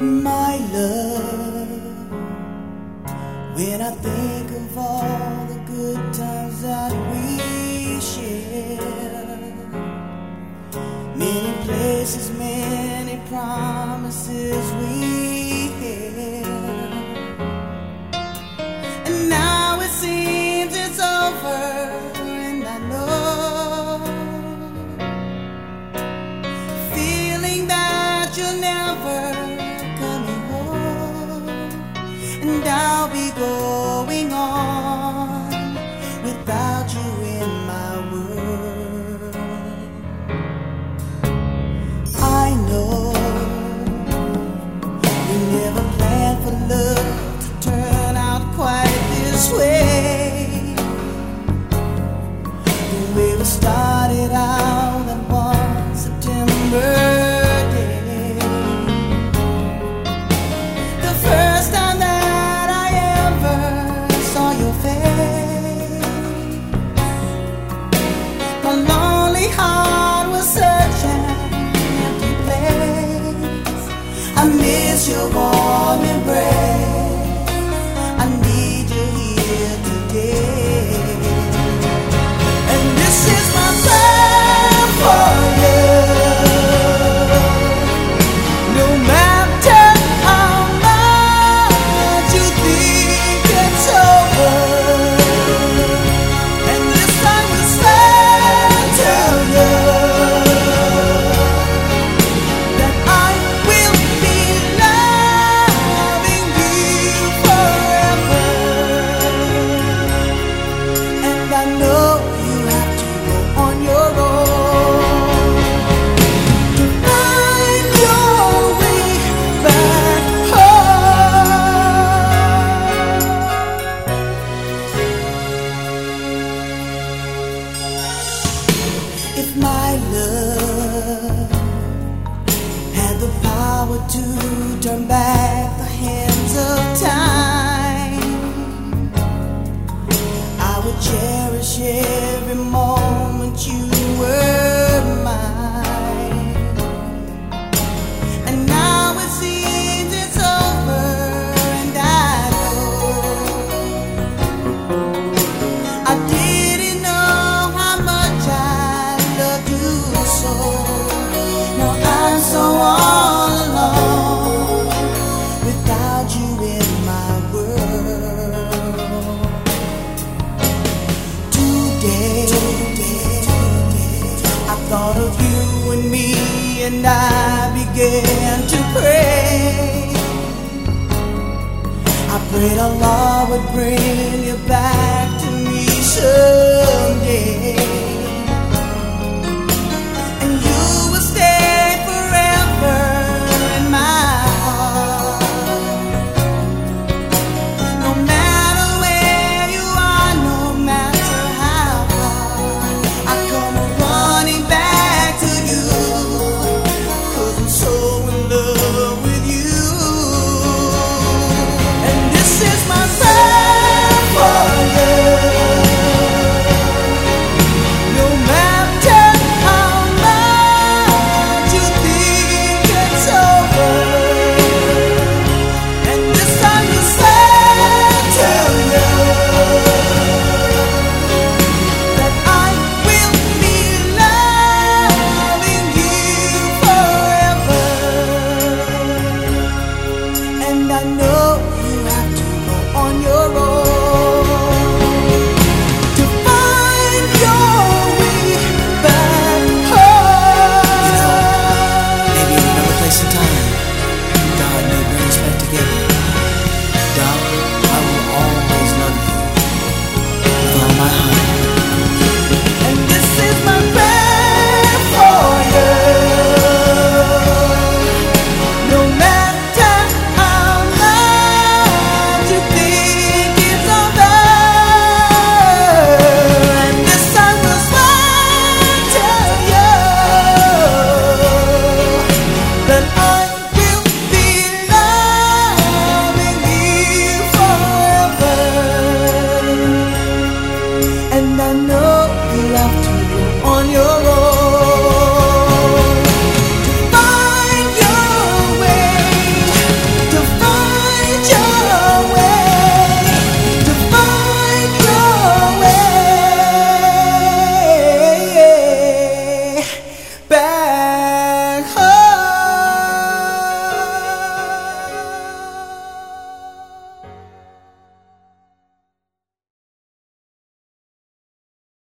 my love. When I think of all the good times that we shared, many places, many promises we had, and now it seems it's over. And I know, feeling that you'll never. your warm embrace. to turn back the hands of time. I would cherish every moment you. thought of you and me, and I began to pray. I prayed Allah would bring you back